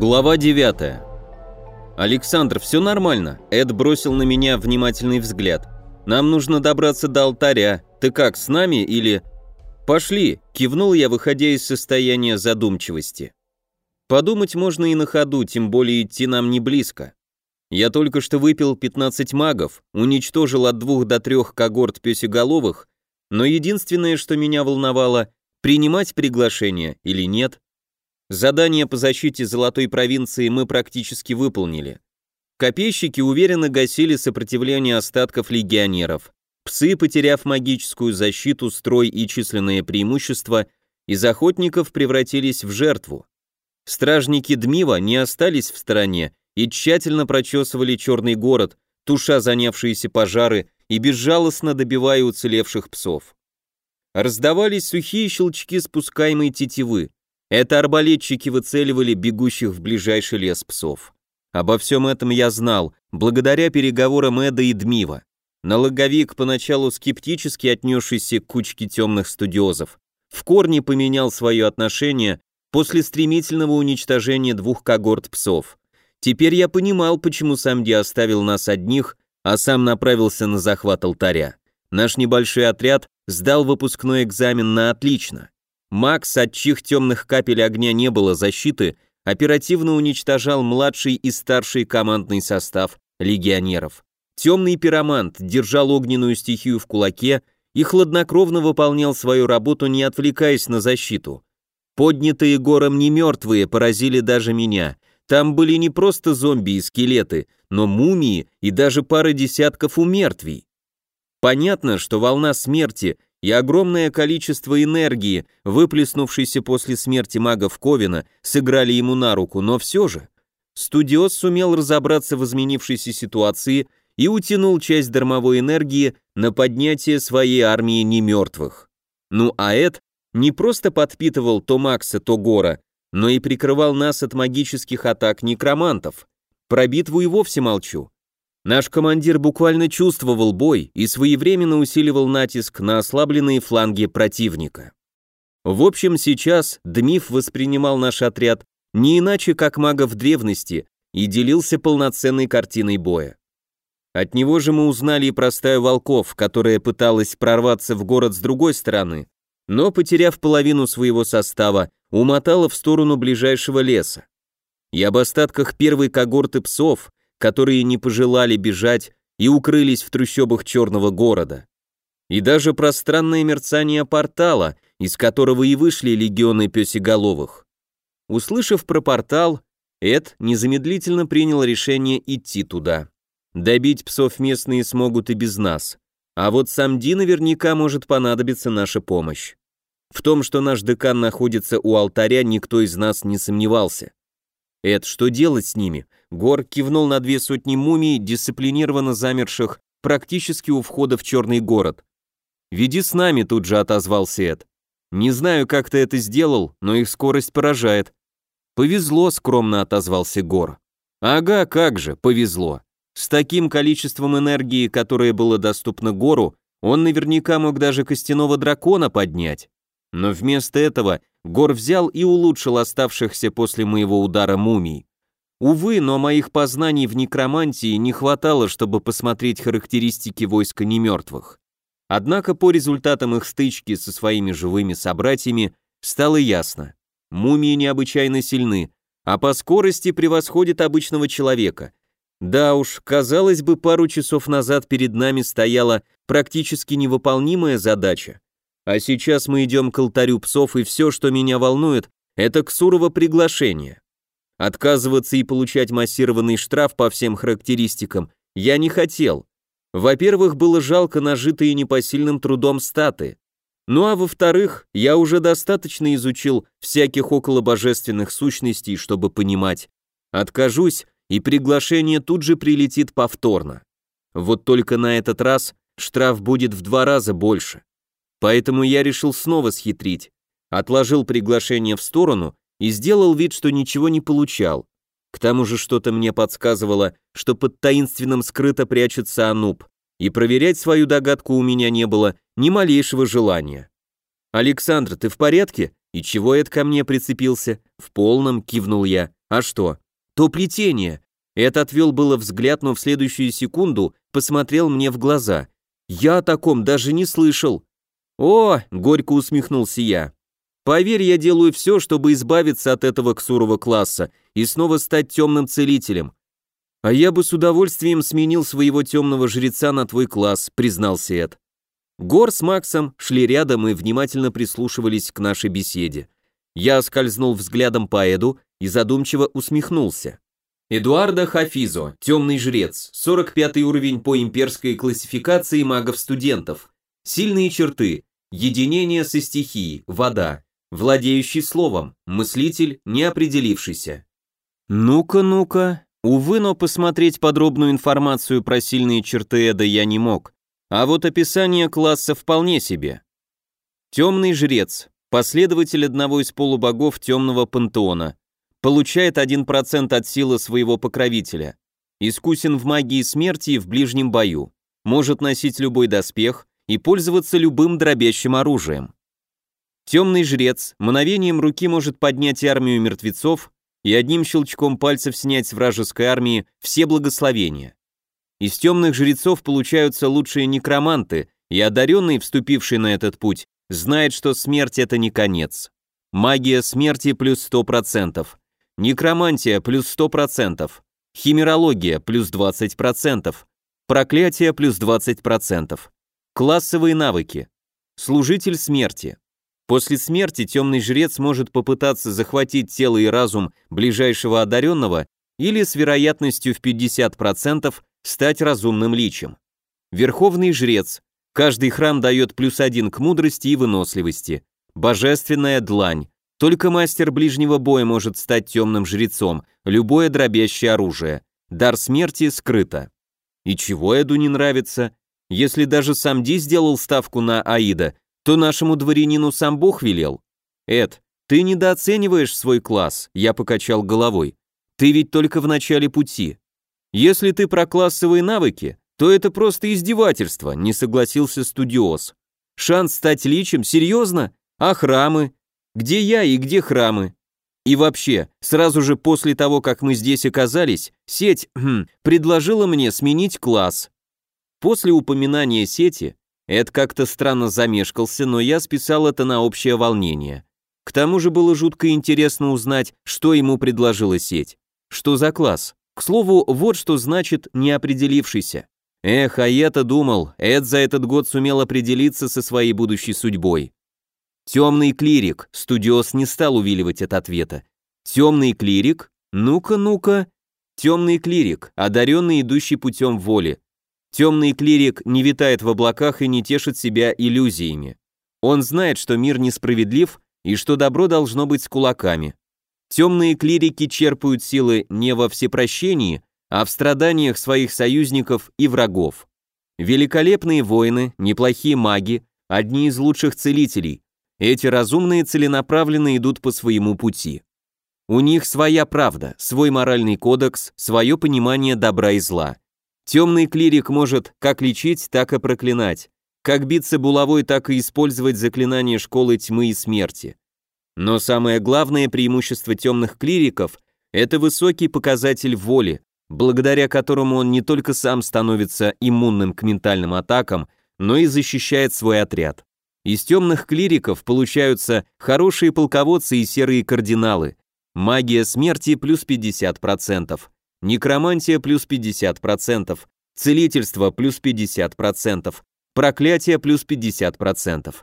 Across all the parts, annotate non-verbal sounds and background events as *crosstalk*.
Глава 9. Александр, все нормально. Эд бросил на меня внимательный взгляд. Нам нужно добраться до алтаря. Ты как, с нами или Пошли, кивнул я, выходя из состояния задумчивости. Подумать можно и на ходу, тем более идти нам не близко. Я только что выпил 15 магов, уничтожил от двух до трех когорт пёсеголовых, но единственное, что меня волновало, принимать приглашение или нет. Задание по защите Золотой провинции мы практически выполнили. Копейщики уверенно гасили сопротивление остатков легионеров. Псы, потеряв магическую защиту, строй и численное преимущество, из охотников превратились в жертву. Стражники Дмива не остались в стороне и тщательно прочесывали черный город, туша занявшиеся пожары и безжалостно добивая уцелевших псов. Раздавались сухие щелчки спускаемой тетивы, это арбалетчики выцеливали бегущих в ближайший лес псов. Обо всем этом я знал, благодаря переговорам Эда и Дмива. Налоговик, поначалу скептически отнесшийся к кучке темных студиозов, в корне поменял свое отношение после стремительного уничтожения двух когорт псов. Теперь я понимал, почему Самди оставил нас одних, а сам направился на захват алтаря. Наш небольшой отряд сдал выпускной экзамен на отлично. Макс, от чьих темных капель огня не было защиты, оперативно уничтожал младший и старший командный состав легионеров. Темный пиромант держал огненную стихию в кулаке и хладнокровно выполнял свою работу, не отвлекаясь на защиту. Поднятые гором не мертвые поразили даже меня. Там были не просто зомби и скелеты, но мумии и даже пара десятков умертвий. Понятно, что волна смерти и огромное количество энергии, выплеснувшейся после смерти магов Ковина, сыграли ему на руку, но все же. Студиос сумел разобраться в изменившейся ситуации и утянул часть дармовой энергии на поднятие своей армии немертвых. Ну а Эд не просто подпитывал то Макса, то Гора, но и прикрывал нас от магических атак некромантов. Про битву и вовсе молчу. Наш командир буквально чувствовал бой и своевременно усиливал натиск на ослабленные фланги противника. В общем, сейчас Дмив воспринимал наш отряд не иначе, как магов древности, и делился полноценной картиной боя. От него же мы узнали и про стаю волков, которая пыталась прорваться в город с другой стороны, но, потеряв половину своего состава, умотала в сторону ближайшего леса. И об остатках первой когорты псов, которые не пожелали бежать и укрылись в трущобах черного города. И даже пространное мерцание портала, из которого и вышли легионы пёсеголовых. Услышав про портал, Эд незамедлительно принял решение идти туда. Добить псов местные смогут и без нас. А вот сам Ди наверняка может понадобиться наша помощь. В том, что наш декан находится у алтаря, никто из нас не сомневался. Эд, что делать с ними? Гор кивнул на две сотни мумий, дисциплинированно замерших практически у входа в черный город. «Веди с нами», — тут же отозвался Эд. «Не знаю, как ты это сделал, но их скорость поражает». «Повезло», — скромно отозвался Гор. «Ага, как же, повезло. С таким количеством энергии, которое было доступно Гору, он наверняка мог даже костяного дракона поднять. Но вместо этого Гор взял и улучшил оставшихся после моего удара мумий. Увы, но моих познаний в некромантии не хватало, чтобы посмотреть характеристики войска немертвых. Однако по результатам их стычки со своими живыми собратьями стало ясно. Мумии необычайно сильны, а по скорости превосходят обычного человека. Да уж, казалось бы, пару часов назад перед нами стояла практически невыполнимая задача, а сейчас мы идем к алтарю псов, и все, что меня волнует, это Ксурово приглашение. Отказываться и получать массированный штраф по всем характеристикам я не хотел. Во-первых, было жалко нажитые непосильным трудом статы. Ну а во-вторых, я уже достаточно изучил всяких околобожественных сущностей, чтобы понимать. Откажусь, и приглашение тут же прилетит повторно. Вот только на этот раз штраф будет в два раза больше. Поэтому я решил снова схитрить. Отложил приглашение в сторону и сделал вид, что ничего не получал. К тому же что-то мне подсказывало, что под таинственным скрыто прячется Ануб, и проверять свою догадку у меня не было ни малейшего желания. «Александр, ты в порядке?» «И чего это ко мне прицепился?» «В полном», — кивнул я. «А что?» «То плетение». Эд отвел было взгляд, но в следующую секунду посмотрел мне в глаза. «Я о таком даже не слышал». «О!» — горько усмехнулся я. «Поверь, я делаю все, чтобы избавиться от этого ксурого класса и снова стать темным целителем. А я бы с удовольствием сменил своего темного жреца на твой класс», — признался Эд. Гор с Максом шли рядом и внимательно прислушивались к нашей беседе. Я скользнул взглядом по Эду и задумчиво усмехнулся. Эдуарда Хафизо, темный жрец, 45 уровень по имперской классификации магов-студентов. Сильные черты, единение со стихией, вода, владеющий словом, мыслитель, неопределившийся. Ну-ка, ну-ка. Увы, но посмотреть подробную информацию про сильные черты Эда я не мог. А вот описание класса вполне себе. Темный жрец, последователь одного из полубогов темного пантеона, получает 1% от силы своего покровителя, искусен в магии смерти и в ближнем бою, может носить любой доспех и пользоваться любым дробящим оружием. Темный жрец мгновением руки может поднять армию мертвецов и одним щелчком пальцев снять с вражеской армии все благословения. Из темных жрецов получаются лучшие некроманты, и одаренный, вступивший на этот путь, знает, что смерть это не конец. Магия смерти плюс 100%, некромантия плюс 100%, химерология плюс 20%, проклятие плюс 20%, классовые навыки, служитель смерти. После смерти темный жрец может попытаться захватить тело и разум ближайшего одаренного или с вероятностью в 50% стать разумным личем. Верховный жрец. Каждый храм дает плюс один к мудрости и выносливости. Божественная длань. Только мастер ближнего боя может стать темным жрецом, любое дробящее оружие. Дар смерти скрыто. И чего Эду не нравится? Если даже сам Ди сделал ставку на Аида, то нашему дворянину сам Бог велел. Эд, ты недооцениваешь свой класс, я покачал головой. Ты ведь только в начале пути. Если ты про классовые навыки, то это просто издевательство, не согласился студиоз. Шанс стать личем? Серьезно? А храмы? Где я и где храмы? И вообще, сразу же после того, как мы здесь оказались, сеть *clears throat* предложила мне сменить класс. После упоминания сети, Эд как-то странно замешкался, но я списал это на общее волнение. К тому же было жутко интересно узнать, что ему предложила сеть. Что за класс? К слову, вот что значит «неопределившийся». Эх, а я-то думал, Эд за этот год сумел определиться со своей будущей судьбой. Темный клирик, студиос не стал увиливать от ответа. Темный клирик? Ну-ка, ну-ка. Темный клирик, одаренный, идущий путем воли. Темный клирик не витает в облаках и не тешит себя иллюзиями. Он знает, что мир несправедлив и что добро должно быть с кулаками. Темные клирики черпают силы не во всепрощении, а в страданиях своих союзников и врагов. Великолепные воины, неплохие маги, одни из лучших целителей. Эти разумные целенаправленно идут по своему пути. У них своя правда, свой моральный кодекс, свое понимание добра и зла. Темный клирик может как лечить, так и проклинать, как биться булавой, так и использовать заклинания школы тьмы и смерти. Но самое главное преимущество темных клириков – это высокий показатель воли, благодаря которому он не только сам становится иммунным к ментальным атакам, но и защищает свой отряд. Из темных клириков получаются хорошие полководцы и серые кардиналы, магия смерти плюс 50%, некромантия плюс 50%, целительство плюс 50%, проклятие плюс 50%.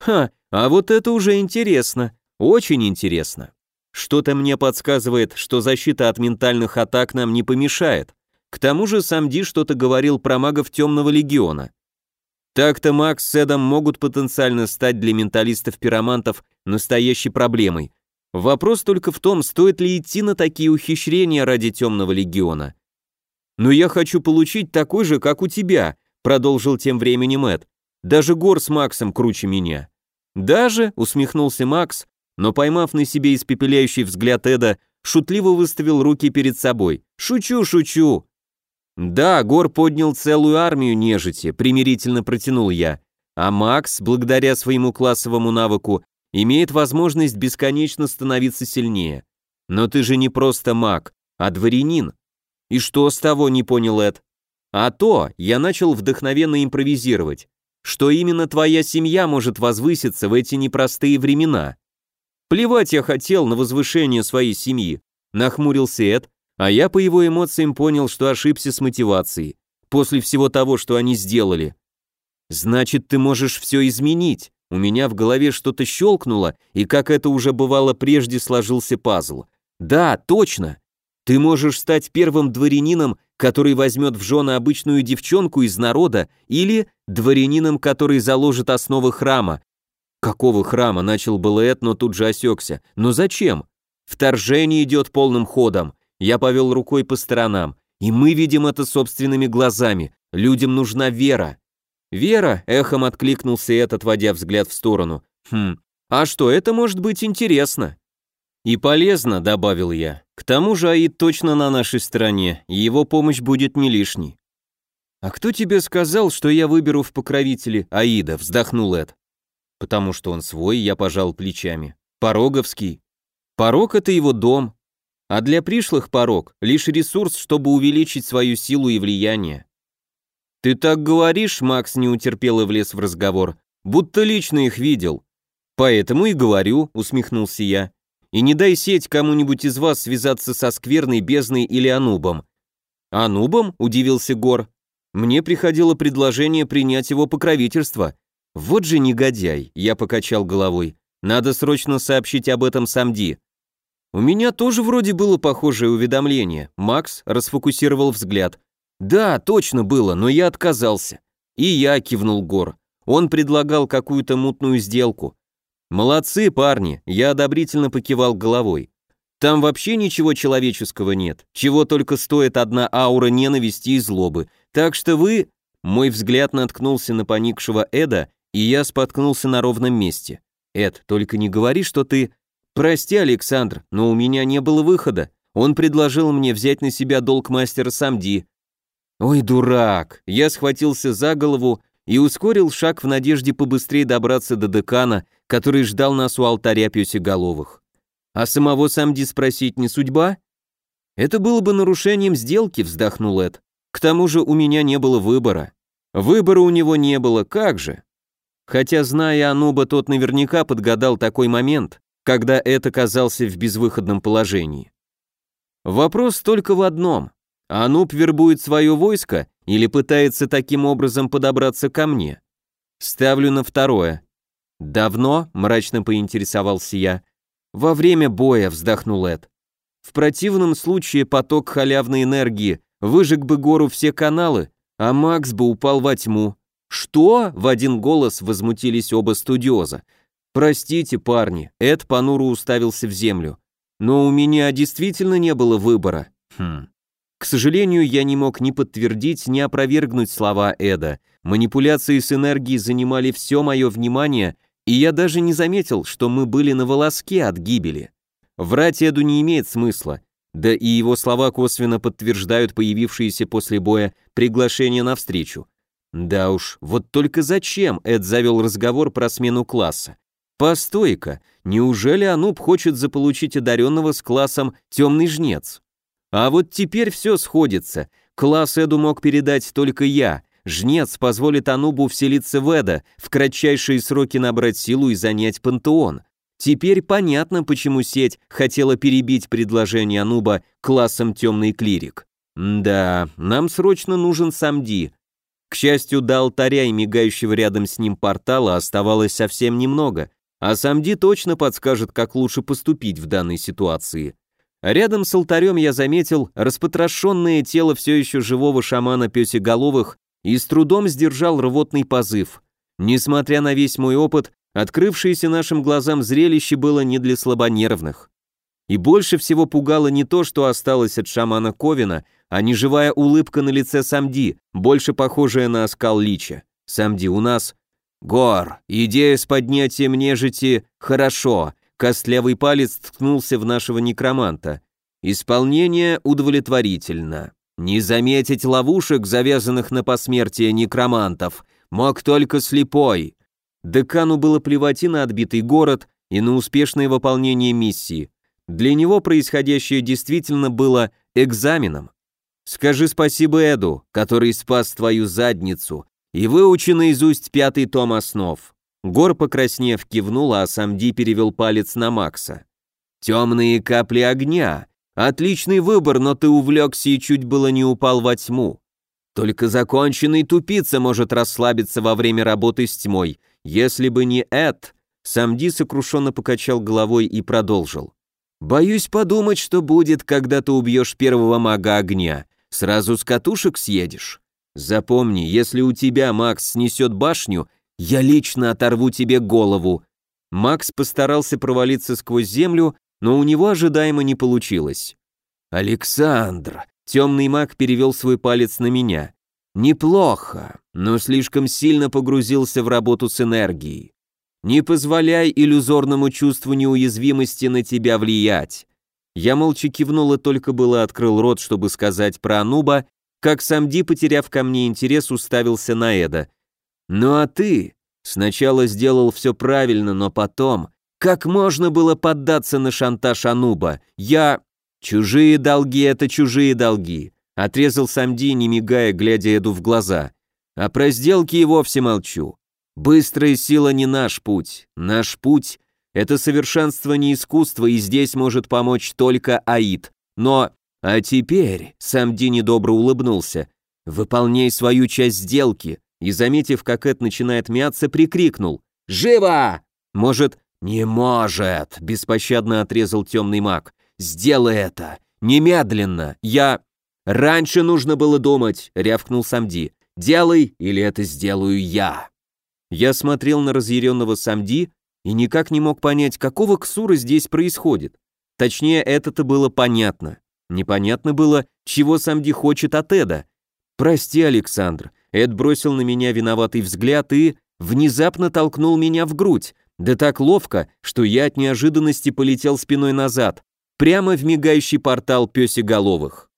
Ха, а вот это уже интересно. Очень интересно. Что-то мне подсказывает, что защита от ментальных атак нам не помешает. К тому же сам Ди что-то говорил про магов Темного Легиона. Так-то Макс с Эдом могут потенциально стать для менталистов-пиромантов настоящей проблемой. Вопрос только в том, стоит ли идти на такие ухищрения ради Темного Легиона. «Но я хочу получить такой же, как у тебя», продолжил тем временем Эд. «Даже Гор с Максом круче меня». «Даже?» — усмехнулся Макс, но поймав на себе испепеляющий взгляд Эда, шутливо выставил руки перед собой. «Шучу, шучу!» «Да, Гор поднял целую армию нежити», — примирительно протянул я. А Макс, благодаря своему классовому навыку, имеет возможность бесконечно становиться сильнее. Но ты же не просто маг, а дворянин. И что с того, не понял Эд? А то, я начал вдохновенно импровизировать, что именно твоя семья может возвыситься в эти непростые времена. Плевать я хотел на возвышение своей семьи, нахмурился Эд, а я по его эмоциям понял, что ошибся с мотивацией, после всего того, что они сделали. Значит, ты можешь все изменить. У меня в голове что-то щелкнуло, и как это уже бывало прежде, сложился пазл. Да, точно. Ты можешь стать первым дворянином, который возьмет в жены обычную девчонку из народа, или дворянином, который заложит основы храма. Какого храма? Начал было Эд, но тут же осекся. Но зачем? Вторжение идет полным ходом. Я повел рукой по сторонам. И мы видим это собственными глазами. Людям нужна вера. Вера, эхом откликнулся Эд, отводя взгляд в сторону. Хм, а что, это может быть интересно. И полезно, добавил я. К тому же Аид точно на нашей стороне, и его помощь будет не лишней. А кто тебе сказал, что я выберу в покровители Аида, вздохнул Эд. Потому что он свой, я пожал плечами. Пороговский. Порог — это его дом. А для пришлых порог — лишь ресурс, чтобы увеличить свою силу и влияние. «Ты так говоришь», — Макс не утерпел и влез в разговор, «будто лично их видел». «Поэтому и говорю», — усмехнулся я. «И не дай сеть кому-нибудь из вас связаться со скверной бездной или анубом». «Анубом?» — удивился Гор. «Мне приходило предложение принять его покровительство». «Вот же негодяй», — я покачал головой. «Надо срочно сообщить об этом Самди». «У меня тоже вроде было похожее уведомление». Макс расфокусировал взгляд. «Да, точно было, но я отказался». И я кивнул Гор. Он предлагал какую-то мутную сделку. «Молодцы, парни», я одобрительно покивал головой. «Там вообще ничего человеческого нет, чего только стоит одна аура ненависти и злобы. Так что вы...» Мой взгляд наткнулся на поникшего Эда, и я споткнулся на ровном месте. «Эд, только не говори, что ты...» «Прости, Александр, но у меня не было выхода. Он предложил мне взять на себя долг мастера Самди. Ой, дурак! Я схватился за голову и ускорил шаг в надежде побыстрее добраться до декана, который ждал нас у алтаря пёсеголовых. А самого Самди спросить не судьба? Это было бы нарушением сделки, вздохнул Эд. К тому же у меня не было выбора. Выбора у него не было, как же? Хотя, зная Ануба, тот наверняка подгадал такой момент, когда Эд оказался в безвыходном положении. Вопрос только в одном. Ануб вербует свое войско или пытается таким образом подобраться ко мне? Ставлю на второе. Давно, мрачно поинтересовался я. Во время боя, вздохнул Эд. В противном случае поток халявной энергии выжег бы гору все каналы, а Макс бы упал во тьму. Что? В один голос возмутились оба студиоза. Простите, парни, Эд понуро уставился в землю. Но у меня действительно не было выбора. Хм. К сожалению, я не мог ни подтвердить, ни опровергнуть слова Эда. Манипуляции с энергией занимали все мое внимание, и я даже не заметил, что мы были на волоске от гибели. Врать Эду не имеет смысла, да и его слова косвенно подтверждают появившиеся после боя приглашение на встречу. Да уж, вот только зачем Эд завел разговор про смену класса? Постой-ка, неужели Ануб хочет заполучить одаренного с классом «Темный жнец»? А вот теперь все сходится. Класс Эду мог передать только я. Жнец позволит Анубу вселиться в Эда, в кратчайшие сроки набрать силу и занять пантеон. Теперь понятно, почему сеть хотела перебить предложение Ануба классом темный клирик. Да, нам срочно нужен Самди. К счастью, до алтаря и мигающего рядом с ним портала оставалось совсем немного, а Самди точно подскажет, как лучше поступить в данной ситуации. Рядом с алтарем я заметил распотрошенное тело все еще живого шамана песеголовых и с трудом сдержал рвотный позыв. Несмотря на весь мой опыт, открывшееся нашим глазам зрелище было не для слабонервных. И больше всего пугало не то, что осталось от шамана Ковина, а неживая улыбка на лице Самди, больше похожая на оскал лича. Самди у нас... Гор, идея с поднятием нежити хорошо, Костлявый палец ткнулся в нашего некроманта. Исполнение удовлетворительно. Не заметить ловушек, завязанных на посмертие некромантов, мог только слепой. Декану было плевать и на отбитый город, и на успешное выполнение миссии. Для него происходящее действительно было экзаменом. Скажи спасибо Эду, который спас твою задницу, и выучи наизусть пятый том основ. Гор, покраснев, кивнул, а Самди перевел палец на Макса. «Темные капли огня. Отличный выбор, но ты увлекся и чуть было не упал во тьму. Только законченный тупица может расслабиться во время работы с тьмой. Если бы не Эд...» Самди сокрушенно покачал головой и продолжил. «Боюсь подумать, что будет, когда ты убьешь первого мага огня. Сразу с катушек съедешь. Запомни, если у тебя Макс снесет башню, я лично оторву тебе голову». Макс постарался провалиться сквозь землю, но у него ожидаемо не получилось. «Александр!» — темный маг перевел свой палец на меня. «Неплохо, но слишком сильно погрузился в работу с энергией. Не позволяй иллюзорному чувству неуязвимости на тебя влиять». Я молча кивнул и только было открыл рот, чтобы сказать про Ануба, как сам Ди, потеряв ко мне интерес, уставился на Эда. «Ну а ты сначала сделал все правильно, но потом...» Как можно было поддаться на шантаж Ануба? Я... Чужие долги — это чужие долги. Отрезал Самди, не мигая, глядя Эду в глаза. А про сделки и вовсе молчу. Быстрая сила не наш путь. Наш путь — это совершенствование искусства, и здесь может помочь только Аид. Но... А теперь, Самди недобро улыбнулся, выполняй свою часть сделки, и, заметив, как Эд начинает мяться, прикрикнул. «Живо!» Может, «Не может!» — беспощадно отрезал темный маг. «Сделай это! Немедленно! Я...» «Раньше нужно было думать!» — рявкнул Самди. «Делай, или это сделаю я!» Я смотрел на разъяренного Самди и никак не мог понять, какого ксура здесь происходит. Точнее, это-то было понятно. Непонятно было, чего Самди хочет от Эда. «Прости, Александр». Эд бросил на меня виноватый взгляд и внезапно толкнул меня в грудь, да так ловко, что я от неожиданности полетел спиной назад, прямо в мигающий портал пёсеголовых.